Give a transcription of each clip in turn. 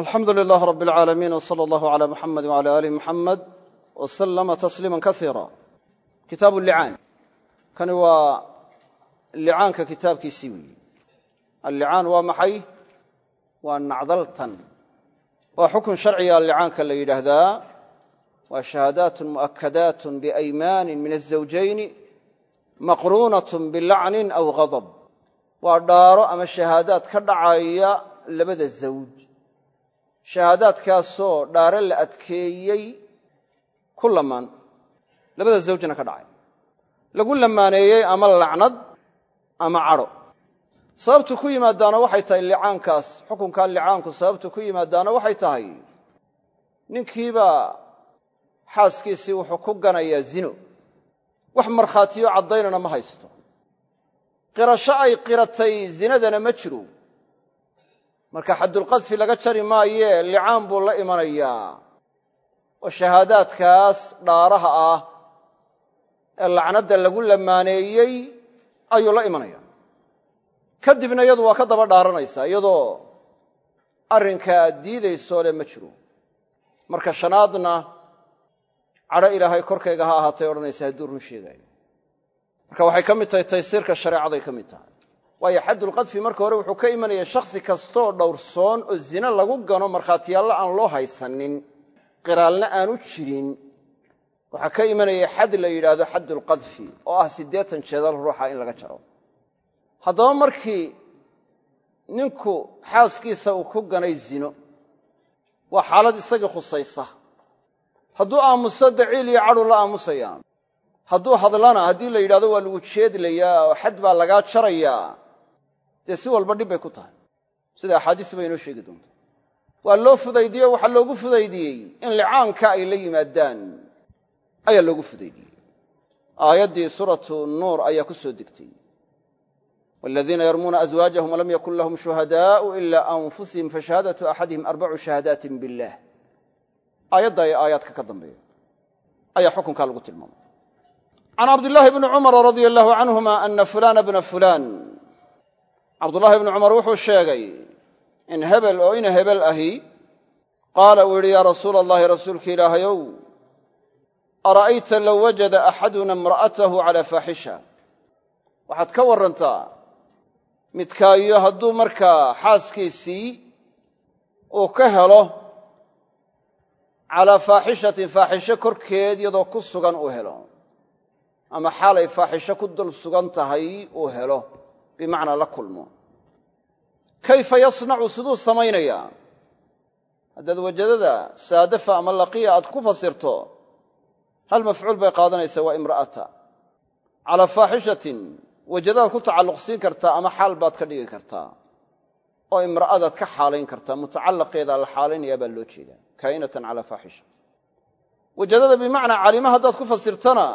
alxamdu lilaah rab alcaalamiin w sala allahu cala muxamed wcala alih muxamed w slama tasliima kaiira kitaabu licaan kani waa licaanka kitaabkiisii weeye allicaan waa maxay? Waa nacdaltan waa xukun sharciga licaanka la yidhaahdaa waa shahaadaatun mu'akadaatun biaymaanin min azawjayni maqruunatun bilacnin aw ghadab. Waa dhaaro ama shahaadaad ka dhacaya labada zawj shahaadaadkaasoo dhaare la adkeeyey ku lamaan labada zawjna ka dhacay. Lagu lamaaneeyey ama lacnad ama cadho sababtu ku yimaadaana waxay tahay licaankaas. Xukunkaa licaanku sababtu ku yimaadaana waxay tahay ninkiibaa xaaskiisii wuxuu ku ganayaa zino. Wax markhaatiyo caddaynana ma haysto. Qirasho ay qiratay zinadana ma jiro marka xaddulqadfi laga jari maayee licaan buu la imanayaa oo shahaadaadkaas dhaaraha ah ee lacnadda lagu lamaaneeyey ayuu la imanaya. Kadibna iyadu waa ka daba dhaaranaysaa iyadoo arrinkaa diidaysoo le ma jiro. Marka shanaadna cadho ilaahay korkayga ha ahaatay odhanaysa hadduu run sheegaayo marka waxay ka mid tahay taysiirka shareecaday ka mid tahay waayo xaddulqadfi marka hore wuxuu ka imanaya shakhsi kastooo dhowrsoon oo zine lagu gano markhaatiyaallo aan loo haysanin qiraalna aanu jirin. Waxaa ka imanaya xad la yidhaahdo xaddulqadfi oo ah siddeetan jeedal ruuxa in laga jaro. Haddaba markii ninku xaaskiisa uu ku ganay zino waa xaalad isagii khusaysa. Hadduu aamuso daciil iyo cadhu la aamusayaan. Hadduu hadlana haddii la yidhahdo waa lagu jeedlayaa oo xad baa lagaa jarayaa dee si walba dhib bay ku tahay. Sida axaadiis bay inoo sheegi doonta. Waa loo fudaydiye waxaa loogu fudaydiyey in licaanka ay la yimaadaan ayaa loogu fudaydiyey. Aayaddii suuratu nuur ayaa ku soo degtay. Waladiina yarmuuna aswaajahum walam yakun lahum shuhadaau ila anfusihim fashahaadatu axadihim arbacu shahaadaatin billah aayadda ee aayaadka ka dambeeya ayaa xukunkaa lagu tilmaamay. Can cabdillaahi bni cumara radia allahu canhuma ana fulana bna fulaan cabdullaahi bni cumar wuxuu sheegay in hebel oo ina hebel ahi. Qaala uu yidhi yaa rasuula allahi rasuulka ilaahayow ara'ayta low wajada axaduna imra'atahu calaa faaxisha? Waxaad ka warrantaa midkaayo hadduu markaa xaaskiisii uu ka helo calaa faaxishatin faaxisho korkeed iyadoo ku sugan uu helo ama xaalay faaxisho ku dul sugan tahay uu helo bimacnaa la kulmo. Kayfa yasnacu siduu samaynayaa haddaad wajadada saadafa ama laqiya aad ku fasirto hal mafcuul bay qaadanaysaa waa imra'ata. Calaa faaxishatin wajadaad ku tacalluq siin kartaa ama xaal baad ka dhigi kartaa. Oo imra'adaad ka xaalayn kartaa mutacallaqeedaa la xaalaynayaa baa loo jeedaa. Kaa'inatan calaa faaxisha. Wajadada bimacnaa calima haddaad ku fasirtana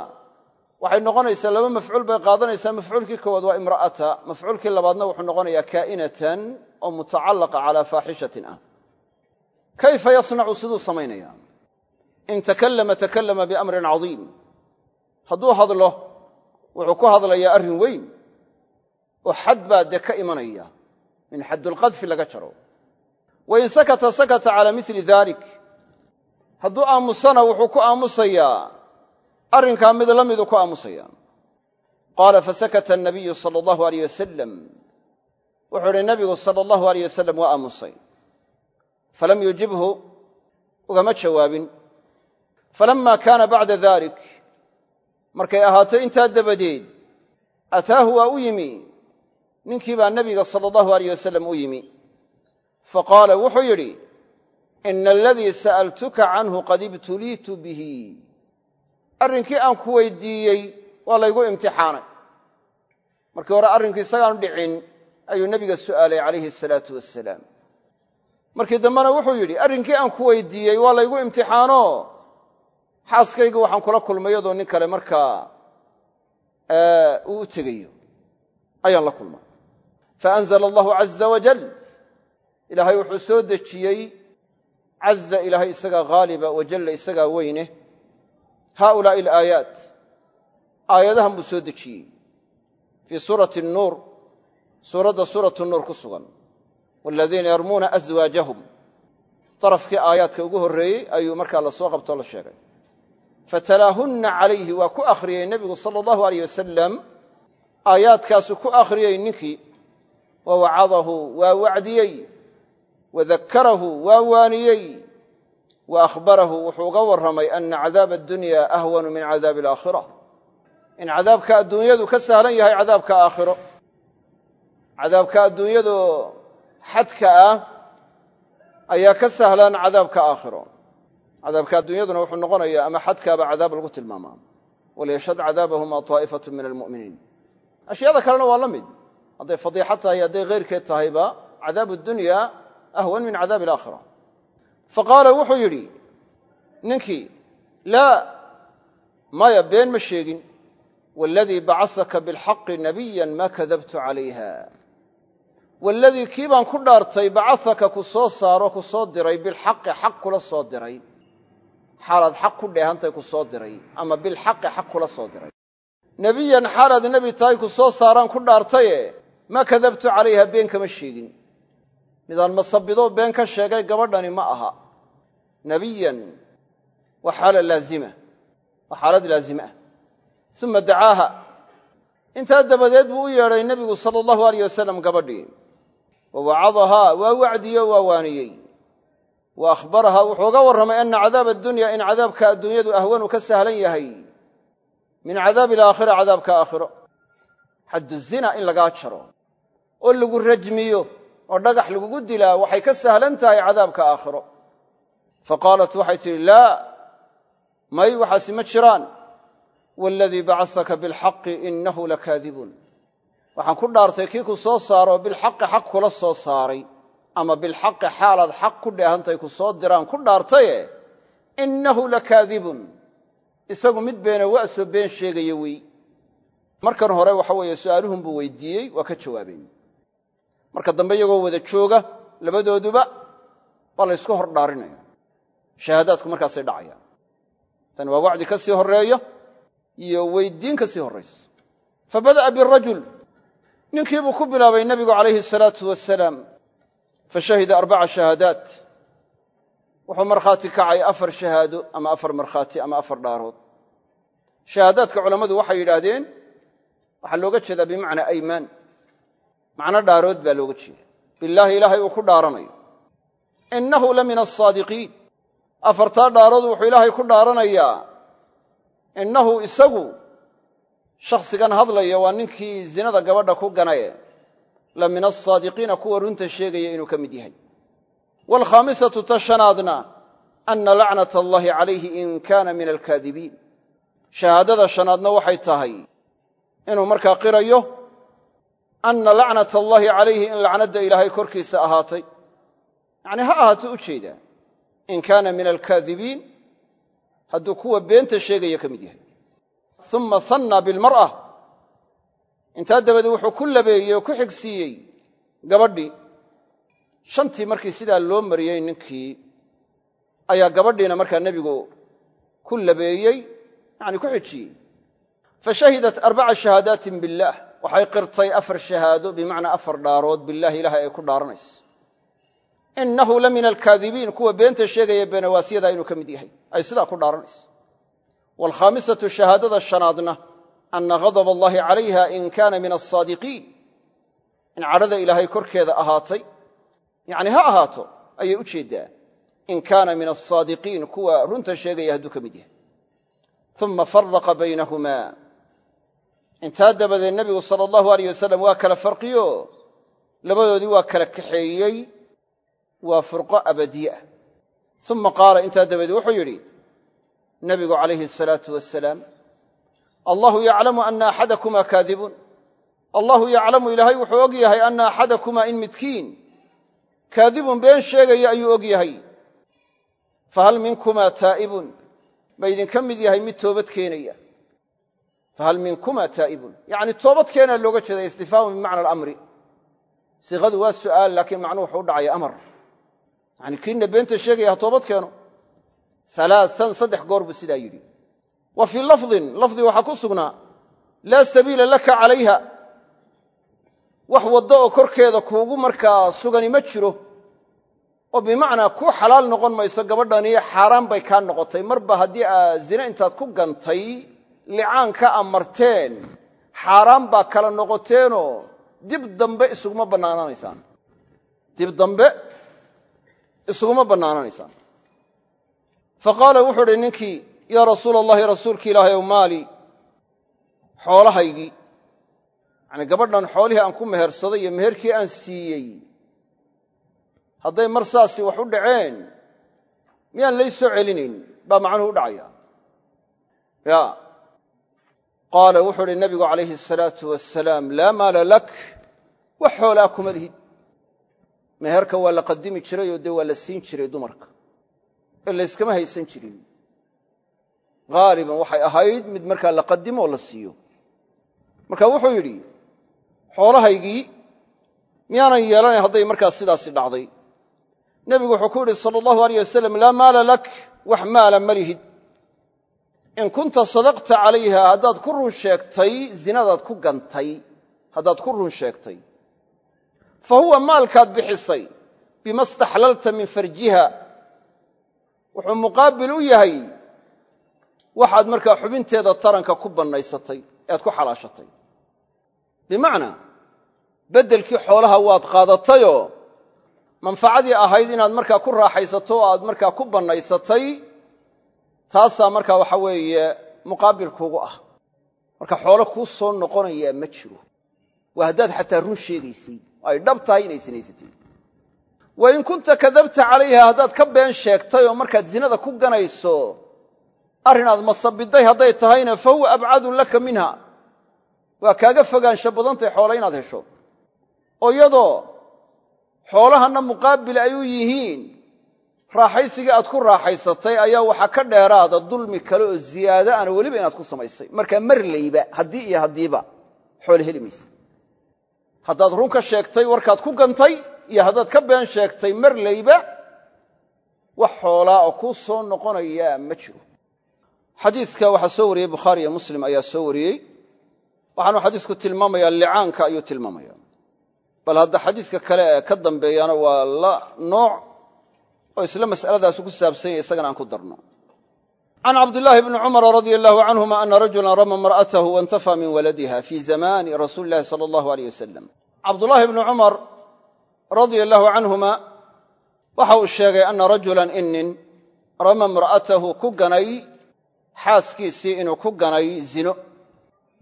waxay noqonaysaa laba mafcuul bay qaadanaysaa. Mafcuulkii koowaad waa imra'ata. Mafcuulkii labaadna wuxuu noqonayaa kaa'inatan oo mutacallaqa calaa faaxishatin ah. Kayfa yasnacu siduu samaynaya in takallama takallama biamrin cadiim. Hadduu hadlo wuxuu ku hadlayaa arrin weyn oo xad baa dee ka imanaya min xaddulqadfi laga jaro. Wa in sakata sakata calaa mili dalik hadduu aamusana wuxuu ku aamusayaa arrinkaa mid la miduu ku aamusaya. Qaala fasakata anabiyu sala allahu aleyh wasalam wuxuu idhi nabigu sala allahu aleyh wasalam waa aamusay. Falam yujibhu ugama jawaabin. Falamma kaana bacda dalik markay ahaatay intaa dabadeed ataahu waa u yimi. Ninkii baa nebiga sala allahu aleyh wasalam u yimi. Faqaala wuxuu yidhi ina aladii sa'altuka canhu qad ibtuliitu bihi arrinkii aan ku weydiiyey waa laygu imtixaanay. Markii hore arrinku isagaanu dhicin ayuu nebiga su'aalay calayhi asalaatu wasalaam markii dambena wuxuu yidhi arrinkii aan ku weydiiyey waa laygu imtixaano. Xaaskaygu waxaan kula kulmay yadoo nin kale markaa uu u tegayo. Ayaan la kulmay. Faanzla allahu caza wajal ilaahay wuxuu soo dejiyey. Caza ilaahay isagaa haaliba wajalla isagaa weyne haulaai alaayaat aayadahan buu soo dejiyey fii suurati nuur suuradda suuratu nuur ku sugan waladiina yarmuuna aswaajahum darafkii aayaadka ugu horreeyey ayuu markaa la soo qabtoo la sheegay fatalaahunna calayhi waa ku akhriyey nebigu sala allahu aleyh wasalam aayaadkaasu ku akhriyey ninkii wa wacadahu waa wacdiyey wa dakkarahu waa waaniyey wa akhbarahu wuxuu uga warramay ana cadaaba addunya ahwanu min cadaabi alaakhira in cadaabka adduunyadu ka sahlan yahay cadaabka aakhiro. Cadaabka adduunyadu xadka ah ayaa ka sahlan cadaabka aakhiro. Cadaabka adduunyaduna wuxuu noqonayaa ama xadkaaba cadaab lagu tilmaamaa. Waliyashhad cadaabahuma taa'ifatu min almu'miniin. Ashyaada kalena waa la mid. Hadday fadiixo tahay hadday khayrkeed tahayba cadaabu dunya ahwan fa qaala wuxuu yidhi ninkii laa maya been ma sheegin. Waladii bacasaka bilxaqi nabiyan ma kadabtu calayha. Waladii kii baan ku dhaartay bacasaka ku soo saaro ku soo diray bilxaqi xaq kula soo diray. Xaalaad xaq ku dheehantay ku soo diray ama bilxaqi xaq kula soo diray. Nebiyan xaalaad nebi tahay ku soo saaraan ku dhaartaye ma kadabtu calayha been kama sheegin midaan masabidoo been ka sheegay gabadhani ma aha. Nebiyan waa xaala laazima waa xaalad laazime ah uma dacaaha. Intaa dabadeed buu u yeedhay nebigu sala allahu aleyh wasalam gabadhii wa wacadahaa waa wacdiyo waa waaniyey. Wa akhbarahaa wuxuu uga warramay ana cadaaba addunya in cadaabka adduunyadu ahwanu ka sahlan yahay. Min cadaabi alaakhira cadaabka aakhiro. Xaddu zina in lagaa jaro oo lagu rajmiyo oo dhagax lagugu dilaa waxay ka sahlan tahay cadaabka aakhiro. Fa qaalat waxay tidhi laa may waxaasi ma jiraan. Waladii bacasaka bilxaqi inahu lakaadibun. Waxaan ku dhaartay kii ku soo saaro bilxaqi xaq kula soo saaray ama bilxaqi xaalaad xaq ku dheehantay ku soo diraan ku dhaartaye innahu lakaadibun. Isagu mid beena wa'soo been sheegaya wey markan hore waxa weeye su'aaluhun buu weydiiyey waa ka jawaabeen marka dambe iyagoo wada jooga labadooduba waa la ysku hor dhaarinaya shahaadaadku markaasay dhacayaan. Tani waa wacdi ka sii horreeya iyo weyddiin ka sii horraysa fa bada'a birajul ninkii buu ku bilaabay nebigu calayhi asalaatu wasalaam fa shahida arbaca shahaadaat. Wuxuu markhaati kacay afar shahaado ama afar markhaati ama afar dhaarood. Shahaadaadka culammadu waxay yidhaahdeen waxaa looga jeedaa bimacnaa aymaan macno dhaarood baa looga jeeda billaahi ilaahay uu ku dhaaranayo. Innahu la min asaadiqiin afartaa dhaarood wuxuu ilaahay ku dhaaranayaa. Innahu isagu shakhsigan hadlaya waa ninkii zinada gabadha ku ganaye. La min asaadiqiina kuwa runta sheegaya inuu ka mid yahay. Waalkhaamisatu ta shanaadna anna lacnat allaahi calayhi in kaana min alkaadibiin. Shahaadada shanaadna waxay tahay inuu markaa qirayo anna lacnat allaahi calayhi in lacnadda ilaahay korkiisa ahaatay. Yacnii ha ahaato u jeedaa. In kaana min alkaadibiin hadduu kuwa beenta sheegaya ka mid yahay. Uma sanna bilmar'a intaa dabadeed wuxuu ku labeeyey oo ku xigsiiyey gabadhii. Shantii markii sidaa loo mariyey ninkii ayaa gabadhiina markaa nebigu ku labeeyey yani ku xijiyey. Fa shahidat arbaca shahaadaatin billaah waxay qirtay afar shahaado bimacnaa afar dhaarood billahi ilaahay ay ku dhaaranayso innahu la min alkaadibiin kuwa beenta sheegaya beenawaasyadaa inuu ka mid yahay ay sidaa ku dhaaranayso waalkhaamisatu shahaadada shanaadna anna ghadaba allaahi calayha in kaana min alsaadiqiin in cadhada ilaahay korkeeda ahaatay yacni ha ahaato ayay u jeeddaa. In kaana min alsaadiqiin kuwa runta sheegaya hadduu ka mid yahay. Uma faraqa baynahumaa intaa dabadeed nebigu sala allahu aleyh wasalam waa kala farqiyo. Labadoodii waa kala kaxeeyey waa furqo abadiye ah. Qaala intaa dabadeed wuxuu yidhi nebigu calayhi asalaatu wasalaam allahu yaclamu ana axadakumaa kaadibun. Allahu yaclamu ilaahay wuxuu og yahay ana axadakumaa in midkiin kaadibun been sheegaya ayuu og yahay. Fahal minkumaa taa'ibun? Ma idinka mid yahay mid toobad keenaya fahal minkumaa taa'ibun yacni toobad keenaa looga jeeda istifhaamu bimacna alamri siiqadu waa su'aal laakiin macnuhu wuxuu u dhacaya amar yani kiinna beenta sheegaya ha toobad keeno alaaan saddex goor buu sidaa yidhi wa fii lafdin lafdi waxaa ku sugnaa laa sabiila laka calayha wax waddo oo korkeeda kuugu markaa sugani ma jiro oo bimacnaa kuu xalaal noqon mayso gabadhani xaaraan bay kaa noqotay ku gantay licaan ka amarteen xaaraan baa kala noqoteenoo dib dambe isuguma bannaanaanaysaan dib dambe isuguma bannaananaysaan. Fa qaala wuxuu uhi ninkii yaa rasuula allahi rasuulki ilaahay ow maali xoolahaygii yacanii gabadhan xoolihii aan ku mehersaday iyo meherkii aan siiyey hadday mar saasi wax u dhaceen miyaan lay soo celinayn? Baa macnuhu u dhacaya. Ya qaala wuxuu uhi nabigu calayhi asalaatu wasalaam laa maala lak wax xoolaa kuma lihid. Meherka waa la qadimi jiray oo dee waa la siin jiray dumarka ee layskama haysan jirin. Haaliban waxay ahayd mid markaa la qadimo oo la siiyo. Marka wuxuu yidhi xoolahaygii miyaanan yeelanayn hadday markaas sidaasi dhacday? Nebigu wuxuu ku yidhi sala allahu aleyh wasalam laa maala lak wax maala ma lihid in kunta sadaqta calayha haddaad ku run sheegtay zinadaad ku gantay. Haddaad ku run sheegtay. Fa huwa maalkaad bixisay bima staxlalta min farjiha. Wuxuu muqaabil u yahay waxaad markaa xubinteeda taranka ku bannaysatay ead ku xalaashatay. Bimacnaa beddelkii xoolaha waad qaadatayoo manfacadii ahayd inaad markaa ku raaxaysato oo aad markaa ku bannaysatay taasaa markaa waxa weeye muqaabilkuugu ah. Marka xoolo kuu soo noqonayaa ma jiro. Waa haddaad xataa run sheegaysay ay dhab tahay inay sinaysatay wa in kunta kadabta calayha haddaad ka been sheegtay oo markaad zinada ku ganayso arrinaad masabidday hadday tahayna fa huwa abcadu laka minha. Waa kaaga fogaansho badantay xoole inaad hesho. Oo iyadoo xoolahanna muqaabil ay u yihiin raaxaysigii aad ku raaxaysatay ayaa waxaa ka dheeraada dulmi kale oo ziyaado ana weliba inaad ku samaysay. Markaa marlayba haddii iyo haddiiba xoole heli maysa. Haddaad run ka sheegtay warkaad ku gantay iyo haddaad ka been sheegtay marlayba wax xoolaa oo kuu soo noqonayaa ma jiro. Xadiidka waxaa soo wariyey bukhaari iyo muslim ayaa soo wariyey. Waxaanu xadiisku tilmaamayaa licaanka ayuu tilmaamaya bal hadda xadiiska kale ee ka dambeeyana waa la nooc oo isla mas'aladaasu ku saabsan yahy isagana aan ku darno. Can cabdillaahi bni cumara radia allahu canhuma ana rajulan rama imra'atahu waintafaa min waladiha fii zamani rasuuli illahi sala allahu aleyh wasalam cabdullaahi bni cumar radia allahu canhuma waxa uu sheegay ana rajulan inin rama imra'atahu ku ganay xaaskiisii inuu ku ganay zino.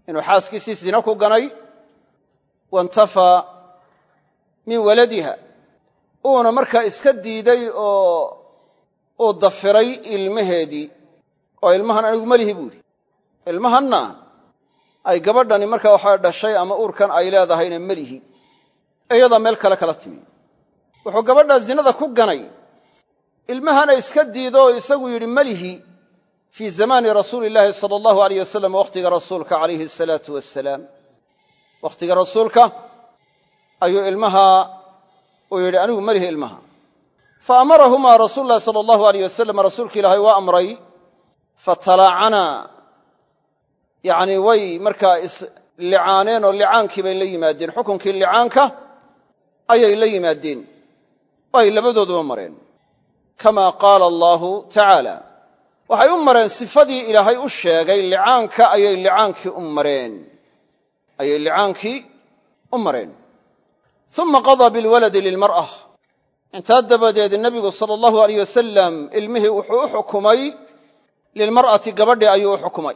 Inuu xaaskiisii zino ku ganay waintafaa min waladiha uuna markaa iska diiday oo uu dafiray ilmaheedii oo ilmahan anigu melihi buu yidhi ilmahanna ay gabadhani markaa waxaa dhashay ama uurkan ay leedahayna melihi iyadaa meel kale kala timi. Wuxuu gabadhaa zinada ku ganay. Ilmahana iska diido oo isagu yidhi melihi fii zamaani rasuuli illaahi sala allahu aleyh wasalam wakhtiga rasuulka calayhi asalaatu wasalaam wakhtiga rasuulka ayuu ilmaha uu yidhi anigu melihi ilmaha. Fa amarahumaa rasuulu llahi sala allahu aleyh wasalam rasuulka ilaahay waa amray. Fatalaacanaa yacnii way markaa islicaaneen oo licaankii bay la yimaadeen. Xukunkii licaanka ayay la yimaadeen. Oo ay labadooduba mareen. Kama qaala allaahu tacaala. Waxay u mareen sifadii ilaahay u sheegay licaanka ayay licaankii u mareen. Ayay licaankii u mareen uma qadaa bilwaladi lilmar'a intaa dabadeed nebigu sala allahu aleyh wasalam ilmihii wuxuu u xukumay lilmar'ati gabadhii ayuu u xukumay.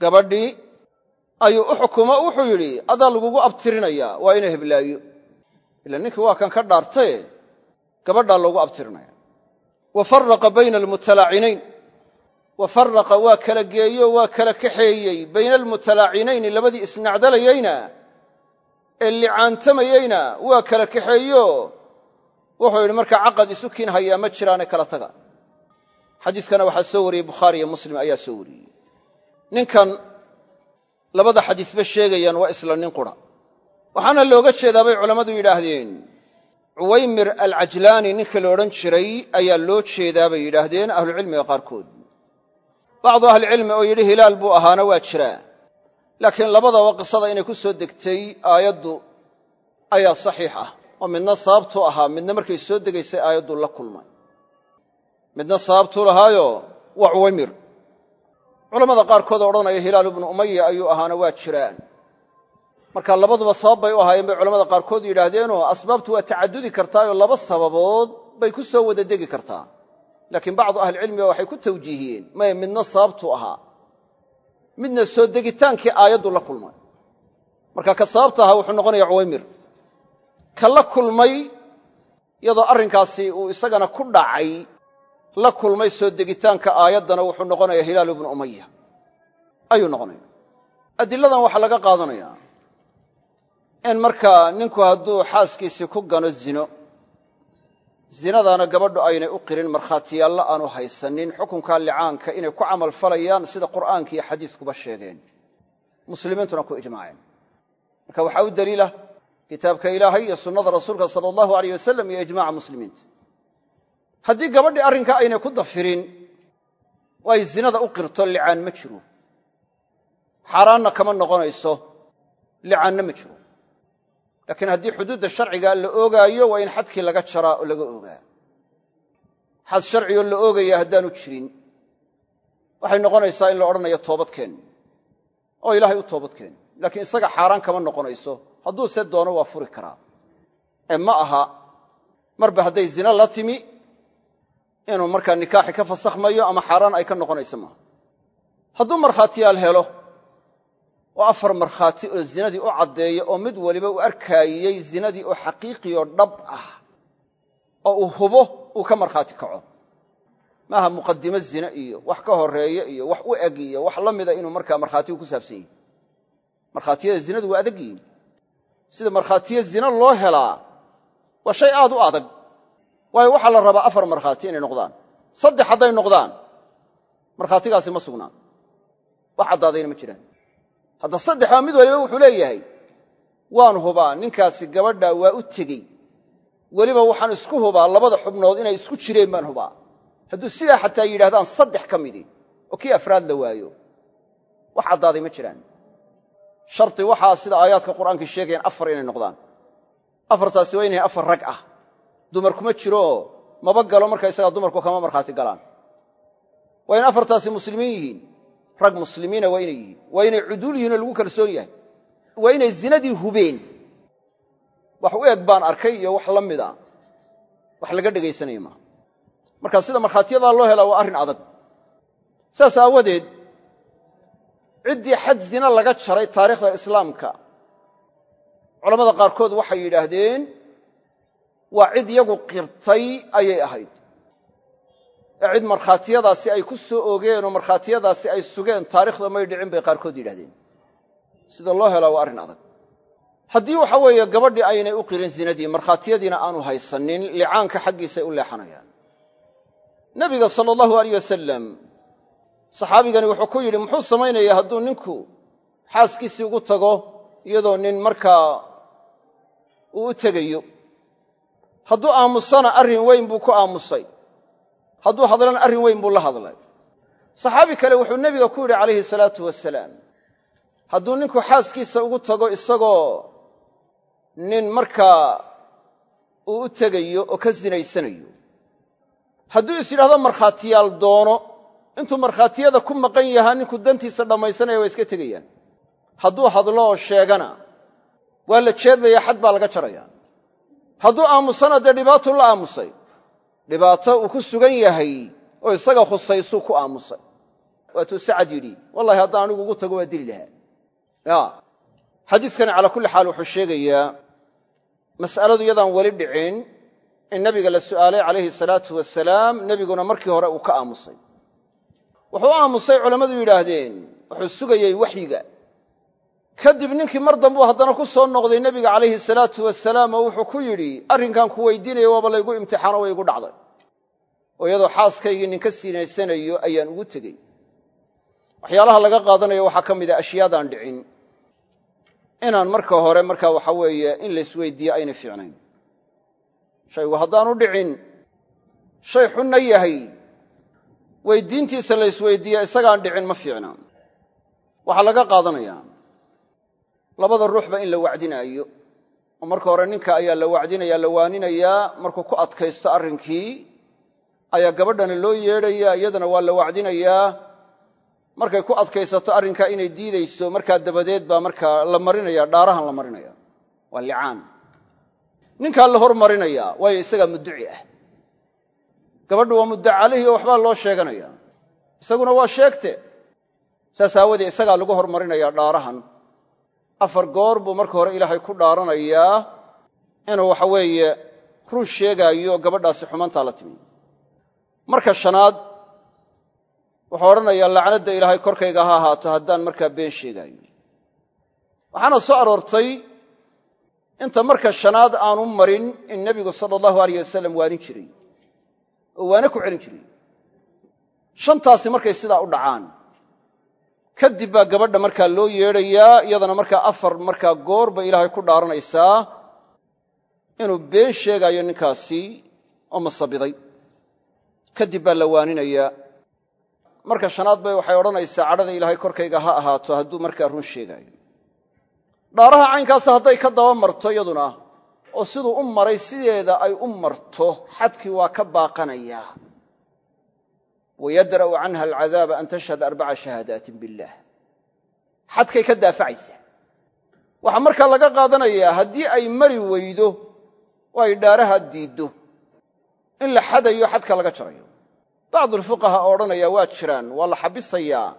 Gabadhii ayuu u xukumo wuxuu yidhi adaa lagugu abtirinayaa waa ina heblaayo. Ila ninkii waa kan ka dhaartaye gabadhaa loogu abtirinaya wa faraqa bayna almutalaacinayn wa faraqa waa kala geeyo waa kala kaxeeyey. Bayna almutalaacinayni labadii isnacdalayeyna ee licaantamayeyna waa kala kaxeeyo. Wuxuu yidhi markaa caqad isu kiin hayaa ma jiraane kala taga. Xadiiskana waxaa soo wariyey bukhaari iyo muslim ayaa soo wariyey. Ninkan labada xadiisba sheegayaan waa isla nin qura. Waxaana looga jeedaa bay culammadu yidhaahdeen. Cuwaymir alcajlaani ninka la odhan jiray ayaa loo jeedaa bay yidhaahdeen ahlucilmiga qaarkood. Bacdu ahlicilmi oo yidhi hilaal buu ahaana waa jiraa laakiin labadaba qisada inay ku soo degtay aayaddu ayaa saxiix ah oo midna sababtuu ahaa midna markay soo degaysay aayaddu la kulmay. Midna sababtuu lahaayo waa cuwaymir. Culammada qaarkood oo odhanaya hilaal ibnu umaya ayuu ahaana waa jiraan. Marka labaduba sabab bay u ahaayeen bay culamada qaarkood yidhaahdeenoo asbaabtu waa tacadudi kartaayoo laba sababood bay ku soo wada degi kartaa. Laakiin bacdu ahlicilmiga waxay ku tawjiihiyeen maya midna sababtuu ahaa midna soo degitaankii aayaddu la kulmay. Marka ka sababta ahaa wuxuu noqonaya cuwaymir. Ka la kulmay iyadoo arrinkaasi uu isagana ku dhacay la kulmay soo degitaanka aayaddana wuxuu noqonaya hilaal ibnu umaya ayuu noqonaya adiladan waxaa laga qaadanayaa in markaa ninku hadduu xaaskiisii ku gano zino zinadaana gabadhu aynay u qirin markhaatiyaallo aanu haysanin xukunkaa licaanka inay ku camal falayaan sida qur'aanka iyo xadiiskuba sheegeen. Muslimiintuna ku ijmaaceen. Marka waxaa u daliila kitaabka ilaahay iyo sunnada rasuulka sala allahu aleyh wasalam iyo ijmaca muslimiinta haddii gabadhii arrinkaa aynay ku dafirin oo ay zinada u qirto licaan ma jiro. Xaaraanna kama noqonayso licaanna ma jiro laakiin haddii xuduudda sharciga la oogaayo waa in xadkii laga jaraa oo laga ogaa. Xad sharcigoo la oogaya haddaanu jirin. Waxay noqonaysaa in la odhanayo toobadkeen. Oo ilaahay u toobadkeen. Laakiin isaga xaaraan kama noqonayso. Hadduu se doono waa furi karaa. Ee ma aha marba hadday zina la timi inuu markaa nikaaxi ka fasakhmayo ama xaaraan ay ka noqonayso maaha hadduu markhaatiyaal helo oo afar markhaati oo zinadii u caddeeya oo mid waliba uu arkaayey zinadii oo xaqiiqiyoo dhab ah oo uu hubo uu ka markhaati kaco. Maaha muqadimo zine iyo wax ka horeeye iyo wax u eg iyo wax la mida inuu markaa markhaatigu ku saabsan yahi markhaatiyada zinadu waa adag yihiin sida markhaatiye zina loo helaa waa shay aad u adag. Waayo waxaa la rabaa afar markhaati inay noqdaan. Saddex hadday noqdaan markhaatigaasi ma sugnaan. Wax caddaadayna ma jiraan hadda saddexbaa mid waliba wuxuu leeyahay waan hubaa ninkaasi gabadha waa u tegey. Weliba waxaan isku hubaa labada xubnood inay isku jireen baan hubaa. Hadduu sidaa xataa yidhahdaan saddex ka midi oo kii afraad la waayo wax caddaaday ma jiraan. Shardi waxaa sida aayaadka qur'aanka sheegayaan afar inay noqdaan. Afartaasi waa inay afar rag ah. Dumar kuma jirooo maba galo markaysagaa dumarku kama markhaati galaan. Waa in afartaasi muslimiin yihiin rag muslimiina waa inay yihiin waa inay cuduul yihiin oo lagu kalsoon yahay waa inay zinadii hubeen. Wax u eg baan arkay iyo wax la mid a wax laga dhegaysanaya maaha marka sida markhaatiyadaa loo helaa waa arrin adag. Saas aawadeed ciddii xad zina laga jaray taariikhda islaamka culammada qaarkood waxay yidhaahdeen waa cid yagu qirtay ayay ahayd ee cid markhaatiyadaasi ay ku soo ogeen oo markhaatiyadaasi ay sugeen taarikhda may dhicin bay qaarkood yidhahdeen sida loo helaa waa arrin adag. Haddii waxa weeye gabadhii aynay u qirin zinadii markhaatiyadiina aanu haysanin licaanka xaggiisay u leexanayaan. Nebiga sala allahu aleyh wasalam saxaabigani wuxuu ku yidhi muxuu samaynayaa hadduu ninku xaaskiisii ugu tago iyadoo nin markaa uu u tegayo? Hadduu aamusana arrin weyn buu ku aamusay hadduu hadlana arrin weyn buu la hadlay. Saxaabi kale wuxuu nebiga ku yidhi calayhi salaatu wasalaam hadduu ninku xaaskiisa ugu tago isagoo nin markaa uu u tegayo oo ka sinaysanayo hadduu is yidhahdo markhaatiyaal doono intuu markhaatiyada ku maqan yahaa ninku dantiisa dhammaysanaya waa iska tegayaan. Hadduu hadlo oo sheegana waa la jeedlayaa xad baa laga jaraya hadduu aamusana dee dhibaatuu la aamusay dhibaato uu ku sugan yahay oo isaga khusaysuu ku aamusay. Waatuu sacad yidhi wallahi haddaan anigu ugu tago waa dili lahaa. Ya xadiiskani calaa kulli xaal wuxuu sheegayaa mas'aladu yadaan weli dhicin in nabiga la su'aalay calayhi salaatu wasalaam nebiguna markii hore uu ka aamusay. Wuxuu aamusay culammadu yidhaahdeen wuxuu sugayey waxyiga kadib ninkii mar dambuu haddana ku soo noqday nebiga calayhi salaatu wasalaam oo wuxuu ku yidhi arrinkan ku weydiinaya waaba laygu imtixaano way igu dhacday. Oo iyadoo xaaskaygii ninka sinaysanayo ayaan ugu tegey. Waxyaalaha laga qaadanayo waxaa ka mid a ashyaadaan dhicin. Inaan marka hore markaa waxa weeye in laysweydiiye aynay fiicnayn. Shaygu haddaanu dhicin shay xunna yahay. Weydiintiisa laysweydiiye isagaan dhicin ma fiicna waxaa laga qaadanayaa labada ruuxba in la wacdinaayo. Oo marka hore ninka ayaa la wacdinaya la waaninayaa markuu ku adkaysto arrinkii ayaa gabadhana loo yeedhaya iyadana waa la wacdinayaa markay ku adkaysato arrinkaa inay diidayso markaa dabadeed baa markaa la marinaya dhaarahan la marinaya waa licaan. Ninkaa la hormarinaya waayo isagaa mudduci ah. Gabadhu waa mudda oo waxbaa loo sheeganaya isaguna waa sheegte. Saas aawadee isagaa lagu hormarinaya dhaarahan afar goor buu marka hore ilaahay ku dhaaranayaa inuu waxa weeye run sheegaayo gabadhaasi xumantaa la timi. Marka shanaad wuxuu odhanayaa lacnadda ilaahay korkayga ha ahaato haddaan markaa been sheegaayo. Waxaana soo aroortay inta marka shanaad aanu marin in nebigu sala allahu alayh wasalam waanin jiray oo waane ku celin jiray. Shantaasi markay sidaa u dhacaan kadib baa gabadha markaa loo yeedhayaa iyadana markaa afar markaa goor bay ilaahay ku dhaaranaysaa inuu been sheegaayo ninkaasi oo masabiday kadib baa la waaninayaa marka shanaad bay waxay odhanaysaa cadhada ilaahay korkayga ha ahaato hadduu markaa run sheegaayo. Dhaaraha caynkaasa hadday ka daba marto iyaduna oo siduu u maray sideeda ay u marto xadkii waa ka baaqanayaa wayadra'u canha alcadaaba an tashhad arbaca shahaadaatin billaah xadkay ka daafacaysa waxaa markaa laga qaadanayaa haddii ay mari weydo oo ay dhaaraha diiddo in la xadayo xadka laga jarayo bacdulfuqaha oo odhanaya waa jiraan waa la xabisayaa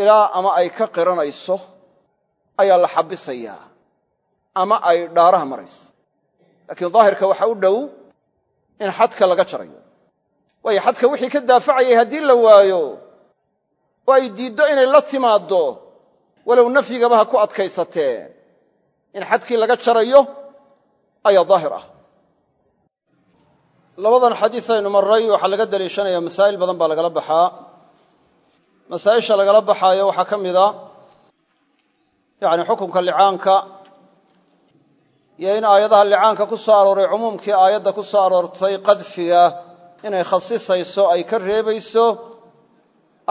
ilaa ama ay ka qiranayso ayaa la xabisayaa ama ay dhaaraha marayso laakiin daahirka waxa u dhow in xadka laga jarayo waayo xadka wixii ka daafacayay haddii la waayo. Oo ay diiddo inay la timaaddo. Walow nafyigaba ha ku adkaysatee in xadkii laga jarayo ayaa daahir ah. Labadan xadiis aynu marray waxaa laga daliishanaya masaa'il badan baa lagala baxaa. Masaa'isha lagala baxaayo waxaa ka mida yacni xukunka licaanka iyo ku soo arooray cumuumkii ku soo qadfiga inay khasisayso ay ka reebayso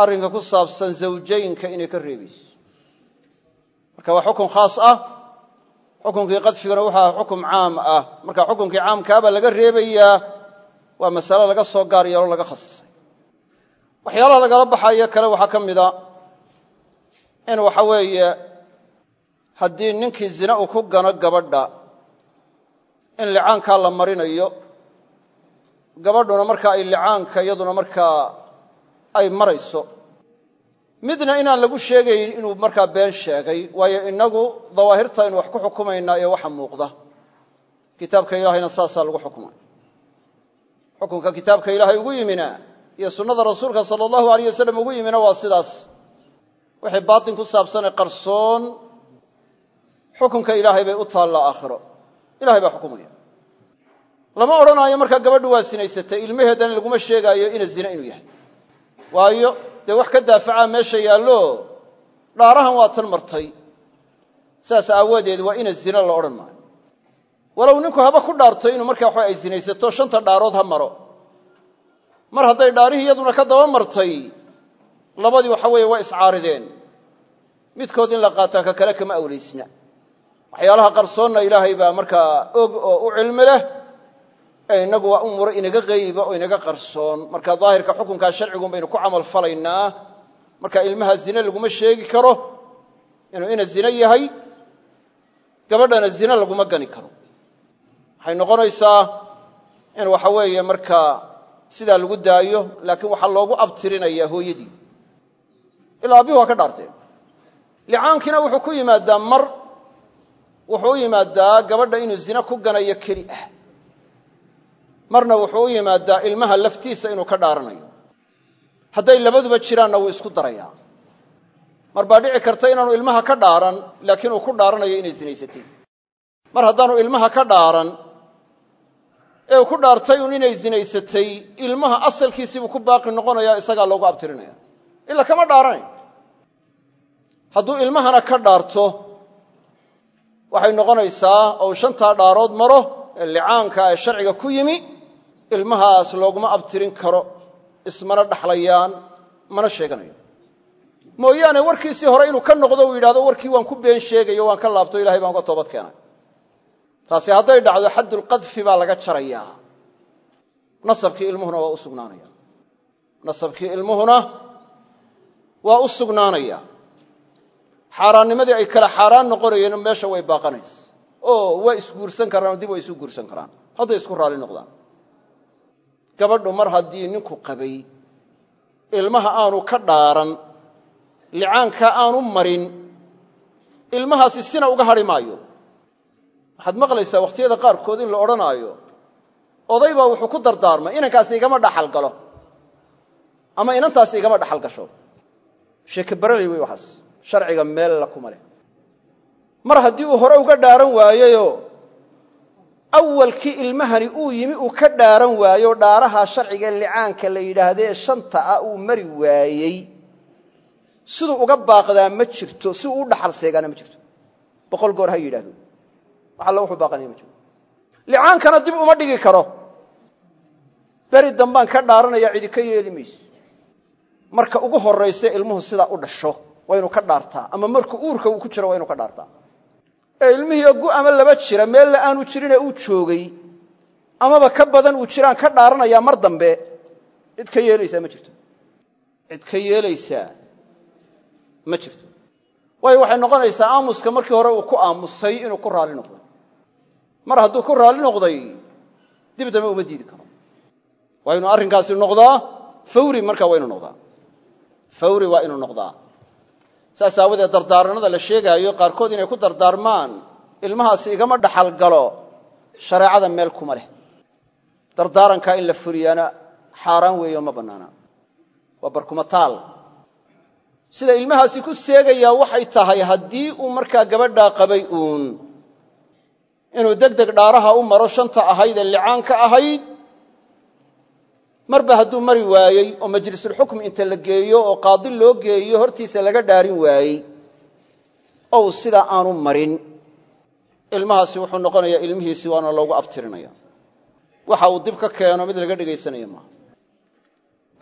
arrinka ku saabsan zawjaynka inay ka reebayso. Marka waa xukun khaas ah xukunkii qadfigana wuxuu aha xukum caam ah. Marka xukunkii caamkaabaa laga reebayaa waa masale laga soo gaar yeelo laga khasisay. Waxyaalaha lagala baxayo kale waxaa ka mida in waxa weeye haddii ninkii zina uu ku gano gabadha in licaankaa la marinayo gabadhuna marka ay licaanka iyaduna markaa ay marayso. Midna inaan lagu sheegayn inuu markaa been sheegay waayo innagu dawaahirta aynu wax ku xukumaynaa ee waxa muuqda. Kitaabka ilaahayna saasaa lagu xukumay. Xukunka kitaabka ilaahay ugu yimina iyo sunnada rasuulka sala allahu alayh wasalam ugu yimina waa sidaas. Wixii baatin ku saabsanee qarsoon xukunka ilaahay bay u taallaa aakhiro. Ilahay baa xukumaya lama odhanaayo markaa gabadhu waa sinaysatay ilmaheedana laguma sheegaayo ina zina inuu yahay. Waayo dee wax ka daafacaa meesha yaallo? Dhaarahan waa tan martay. Saas aawadeed waa ina zina la odhan maayo. Walow ninku haba ku dhaarto inuu markaa waxa ay sinaysato shanta dhaarood ha maro. Mar hadday dhaarihii iyaduna ka daba martay labadii waxa weeye waa iscaarideen. Midkood in la qaataa ka kale kama awlaysna waxyaalaha qarsoonna ilaahay baa markaa og oo u cilmi leh ee waa umuuro inaga qayba oo inaga qarsoon. Marka daahirka xukunkaa sharcigun baynu ku camal falaynaa. Marka ilmaha zine laguma sheegi karo. Inuu ina zine yahay gabadhana zine laguma gani karo. Waxay noqonaysaa in waxa weeye markaa sidaa lagu daayo laakiin waxaa loogu abtirinayaa hooyadii. Ilaa abihi waa ka dhaarteen. Licaankiina wuxuu ku yimaadaa mar wuxuu yimaadaa gabadha inuu zine ku ganayo keli ah marna wuxuu u yimaadaa ilmaha laftiisa inuu ka dhaaranayo. Hadday labaduba jiraanna wuu isku darayaa. Mar baa dhici karta inaanu ilmaha ka dhaaran laakiin uu ku dhaaranayo inay zinaysatay mar haddaanu ilmaha ka dhaaran ee ku dhaartay un inay zinaysatay ilmaha asalkiisiibuu ku baaqi noqonaya isagaa loogu abtirinaya. Ila kama dhaaranayn hadduu ilmahana ka dhaarto waxay noqonaysaa ou shantaa dhaarood maro ee licaanka ee sharciga ku yimi ilmahaas looguma abtirin karo ismana dhaxlayaan mana sheeganayo. Mooyaane warkiisii hore inuu ka noqdo uu yidhahdo warkii waan ku been sheegayo waan ka laabto ilahay baan uga toobad keenay. Taasi hadday dhacdo xaddulqadfi baa laga jarayaa. Nasabkii ilmuhuna waa u sugnaanaya. Nasabkii ilmuhuna waa u sugnaanaya. Xaaraannimadii ay kala xaaraan noqonayeen meesha way baaqanays. Oo waa isguursan karaan oo dib waa isu guursan karaan. Hadday isku raalli noqdaan gabadhu mar haddii ninku qabay ilmaha aanu ka dhaaran licaanka aanu marin ilmahaasi sina uga hadhi maayo. Waxaad maqlaysaa wakhtiyada qaarkood in la odhanaayo oday baa wuxuu ku dardaarmay inankaasi igama dhaxal galo ama inantaasi igama dhaxal gasho. Sheeke baraley wey waxaas sharciga meel la kuma leh mar haddii uu hore uga dhaaran waayeyoo awalkii ilmahani uu yimi uu ka dhaaran waayo dhaaraha sharciga licaanka la yidhaahdee shanta ah uu mari waayey. Siduu uga baaqdaa ma jirto si uu u dhaxal seegaana ma jirto. Boqol goor ha yidhahdo wax alla wuxuu baaqanaya ma jirto. Licaankana dib uma dhigi karo. Beri dambaan ka dhaaranaya cidi ka yeeli mayso. Marka ugu horrayse ilmuhu sidaa u dhasho waa inuu ka dhaartaa. Ama markuu uurka uu ku jiro waa inuu ka dhaartaa ee ilmihii gu ama laba jira meella aanu jirinee uu joogay amaba ka badan uu jiraan ka dhaaranayaa mar dambe cid ka yeelaysaa ma jirto. Cid ka yeelaysaa ma jirto. Waayo waxay noqonaysaa aamuska markii hore uu ku aamusay inuu ku raalli noqday. Mar hadduu ku raalli noqday dib dambe uma diidi karo. Waa inuu arrinkaasi noqdaa fawri markaa waa inuu noqdaa. Fawri waa inuu noqdaa saas aawadeed dardaaranada la sheegaayo qaarkood inay ku dardaarmaan ilmahaasi igama dhaxal galo shareecada meel kuma leh. Dardaarankaa in la furiyaana xaaraan weeyo ma bannaana. Waa barkumataal. Sida ilmahaasi ku seegayaa waxay tahay haddii uu markaa gabadhaa qabay uun inuu deg deg dhaaraha u maro shanta ahayd ee licaanka ahayd marba hadduu mari waayey oo majlisulxukmi inta la geeyo oo qaadi loo geeyo hortiisa laga dhaarin waayey. Ou sidaa aanu marin. Ilmahaasi wuxuu noqonayaa ilmihiisi waana loogu abtirinaya. Waxa uu dib ka keeno mid laga dhegaysanaya maaha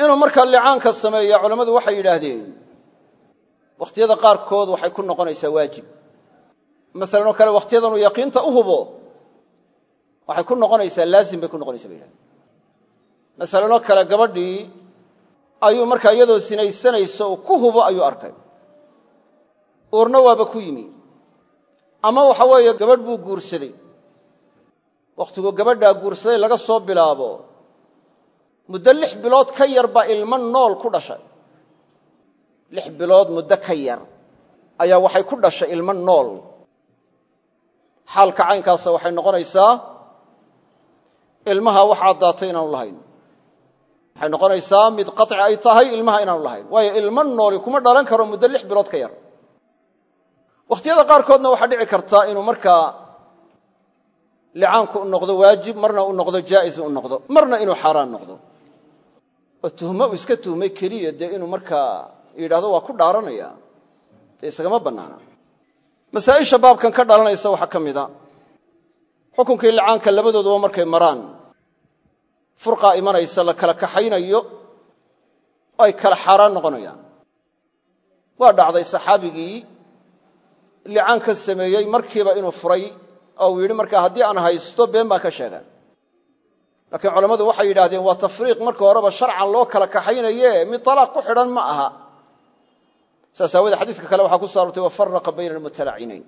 inuu markaa licaanka sameeya culammadu waxay yidhaahdeen wakhtiyada qaarkood waxay ku noqonaysaa waajib. Masalan oo kale wakhtiyadanuu yaqiinta u hubo waxay ku noqonaysaa laazim bay ku noqonaysa bay yidhahdeen masalanoo kale gabadhii ayuu markaa iyadoo sinaysanaysa oo ku hubo ayuu arkay. Uurna waaba ku yimi. Ama waxa weeye gabadh buu guursaday. Wakhtiguu gabadhaa guursaday laga soo bilaabo. Muddo lix bilood ka yar baa ilmo nool ku dhashay. Lix bilood muddo ka yar ayaa waxay ku dhashay ilmo nool. Xaalka caynkaasa waxay noqonaysaa ilmaha waxa addaatay inaanu lahayn waxay noqonaysaa mid qaci ay tahay ilmaha inaanu lahayn. Waayo ilmo nooli kuma dhalan karo muddo lix bilood ka yar. Wakhtiyada qaarkoodna waxaa dhici karta inuu markaa licaanku u noqdo waajib marna u noqdo jaa'is u noqdo marna inuu xaaraan noqdo. Oo tuhmo uu iska tuhmay keliya dee inuu markaa yidhahdo waa ku dhaaranaya dee isagama bannaana. Masaa'isha baabkan ka dhalanaysa waxaa ka mida xukunkii licaanka labadooduba markay maraan furqaa imanaysa la kala kaxaynayo ay kala xaaraan noqonayaan. Waa dhacday saxaabigii licaan ka sameeyey markiiba inuu furay oo uu yidhi markaa haddii aan haysto been baan ka sheega laakiin culammadu waxay yidhahdeen waa tafriiq marka horeba sharcan loo kala kaxaynaye mid talaaq ku xidhan ma aha. Saas aawoodee xadiiska kale waxaa ku so wafaraqa bayna almutalacinayn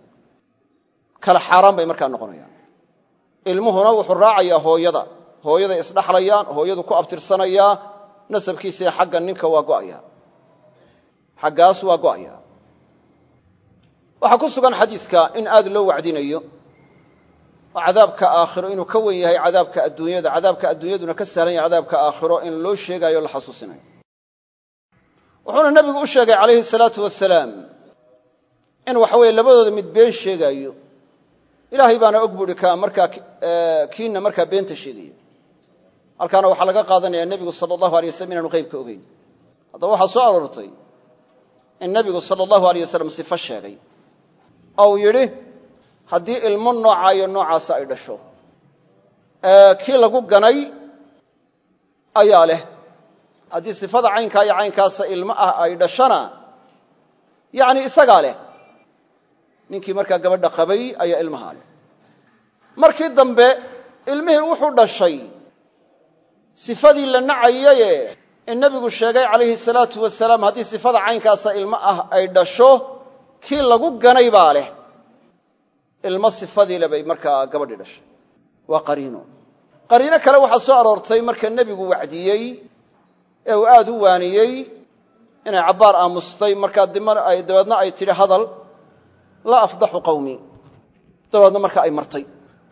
kala xaaraan bay markaa noqonayaan. Ilmuhuna wuxuu raacayaa hooyada hooyaday isdhaxlayaan hooyadu ku abtirsanayaa nasabkiisina xagga ninka waa go'aya. Xaggaas waa go'aya. Waxaa ku sugan xadiiska in aad loo wacdinayo oo cadaabka aakhiro inuu ka wen yahay cadaabka adduunyada cadaabka adduunyaduna ka sahlan yahay cadaabka aakhiro in loo sheegaayo o la xasuusinayo. Wuxuuna nebigu u sheegay calayhi salaatu wasalaam in waxa weeye labadooda mid been sheegaayo. Ilaahay baana og buuhi ka markaa kiinna markaa beenta sheegaya halkaana waxaa laga qaadanaya nebigu sala allahu alay wasalam inaanu qaybka ogeyn. Haddaba waxaa soo aroortay in nebigu sala allahu alay wasalam sifo sheegay. Oo uu yidhi haddii ilmo noocaa noocaasa ay dhasho kii lagu ganay ayaa leh. Haddii sifada caynkaa iyo caynkaasa ilmo ah ay dhashana yacni isagaa leh. Ninkii markaa gabadha qabay ayaa ilmahaa leh. Markii dambe ilmihii wuxuu dhashay sifadii la nacayaye in nebigu sheegay calayhi salaatu wasalaam haddii sifada caynkaasa ilmo ah ay dhasho kii lagu ganay baa leh. Ilmo sifadiile bay markaa gabadhii dhashay. Waa qariino. Qariino kale waxaa soo aroortay marka nebigu wacdiyey ee uu aad u waaniyey inay cabbaar aamustay. Markaa dabeedna ay tidhi hadal laa afdaxu qawmii dabeedna marka ay martay.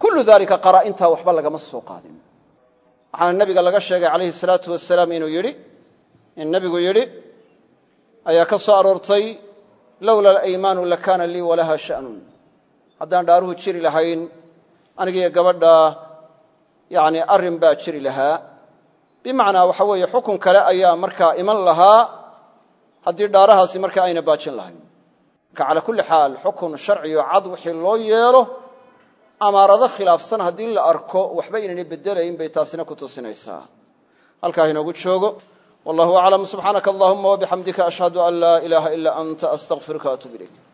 Kullu daalika qaraa'intaa waxba lagama soo qaadin waxaana nebiga laga sheegay calayhi salaatu wasalaam inuu yidhi in nebigu yidhi ayaa ka soo aroortay lowla alaymaanu lakaana lii walaha sha'nun. Haddaan dhaaruhu jiri lahayn anigiyo gabadha yani arrin baa jiri lahaa. Bimacnaa waxa weeye xukun kale ayaa markaa iman lahaa haddii dhaarahaasi marka ayna baajin lahayn. Marka calaa kulli xaal xukun sharciyo cad wixii loo yeelo amaarado khilaafsan haddii la arko waxba inayna bedelayn bay taasina ku tusinaysaa. Halkaa inoogu joogo. Wallahu aclam subxaanaka allahuma wabixamdika ashhadu an laa ilaaha ilaa anta astaqfiruka atub ilayk